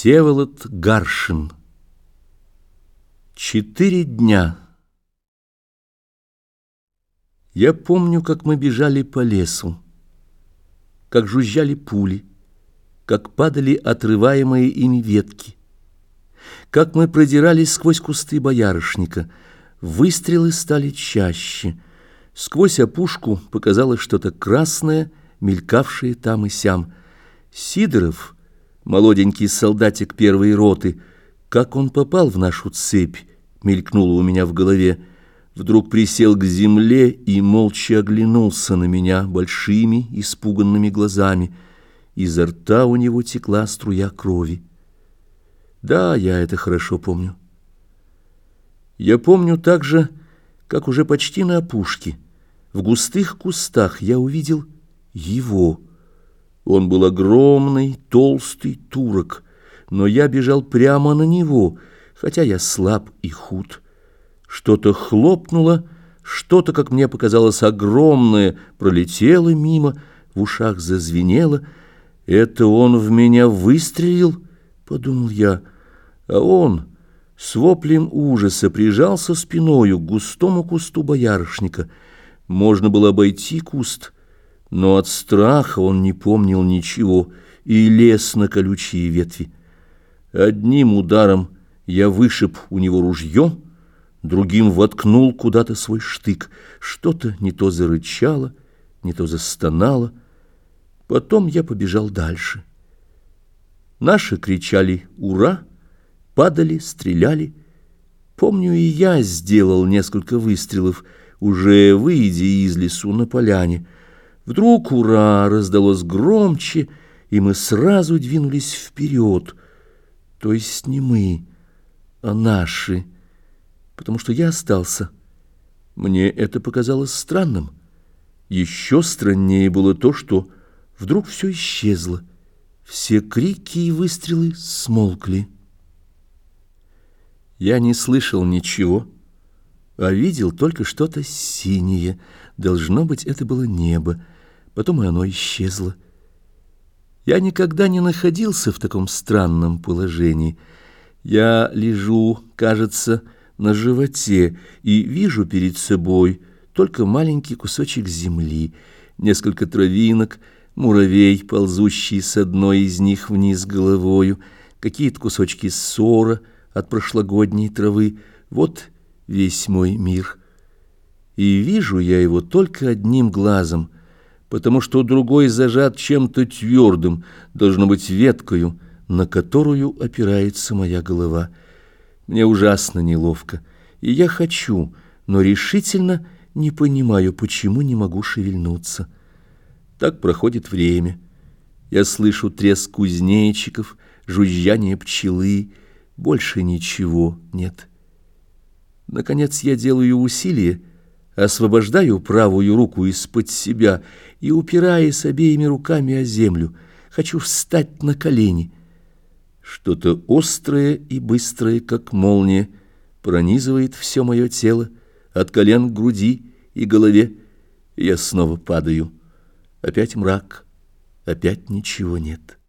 Всеволод Гаршин. Четыре дня. Я помню, как мы бежали по лесу, Как жужжали пули, Как падали отрываемые ими ветки, Как мы продирались сквозь кусты боярышника, Выстрелы стали чаще, Сквозь опушку показалось что-то красное, Мелькавшее там и сям. Сидоров — молоденький солдатик первой роты. Как он попал в нашу цепь, мелькнуло у меня в голове. Вдруг присел к земле и молча оглянулся на меня большими испуганными глазами. Изо рта у него текла струя крови. Да, я это хорошо помню. Я помню также, как уже почти на опушке, в густых кустах я увидел его, он был огромный, толстый турок, но я бежал прямо на него, хотя я слаб и худ. Что-то хлопнуло, что-то, как мне показалось, огромное, пролетело мимо, в ушах зазвенело. «Это он в меня выстрелил?» — подумал я. А он с воплем ужаса прижался спиною к густому кусту боярышника. Можно было обойти куст — но от страха он не помнил ничего и лез на колючие ветви. Одним ударом я вышиб у него ружье, другим воткнул куда-то свой штык. Что-то не то зарычало, не то застонало. Потом я побежал дальше. Наши кричали «Ура!», падали, стреляли. Помню, и я сделал несколько выстрелов, уже выйдя из лесу на поляне — Вдруг «Ура!» раздалось громче, и мы сразу двинулись вперед. То есть не мы, а наши, потому что я остался. Мне это показалось странным. Еще страннее было то, что вдруг все исчезло. Все крики и выстрелы смолкли. Я не слышал ничего, а видел только что-то синее. Должно быть, это было небо потом и оно исчезло. Я никогда не находился в таком странном положении. Я лежу, кажется, на животе и вижу перед собой только маленький кусочек земли, несколько травинок, муравей, ползущий с одной из них вниз головою, какие-то кусочки ссора от прошлогодней травы. Вот весь мой мир. И вижу я его только одним глазом — потому что другой зажат чем-то твердым, должно быть веткою, на которую опирается моя голова. Мне ужасно неловко, и я хочу, но решительно не понимаю, почему не могу шевельнуться. Так проходит время. Я слышу треск кузнечиков, жужжание пчелы, больше ничего нет. Наконец я делаю усилие, освобождаю правую руку из-под себя и, упираясь обеими руками о землю, хочу встать на колени. Что-то острое и быстрое, как молния, пронизывает все мое тело, от колен к груди и голове, я снова падаю. Опять мрак, опять ничего нет.